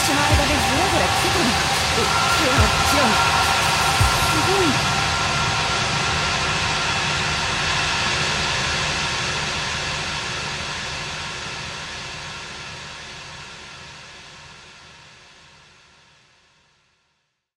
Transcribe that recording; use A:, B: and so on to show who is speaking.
A: しの間でぐらぐら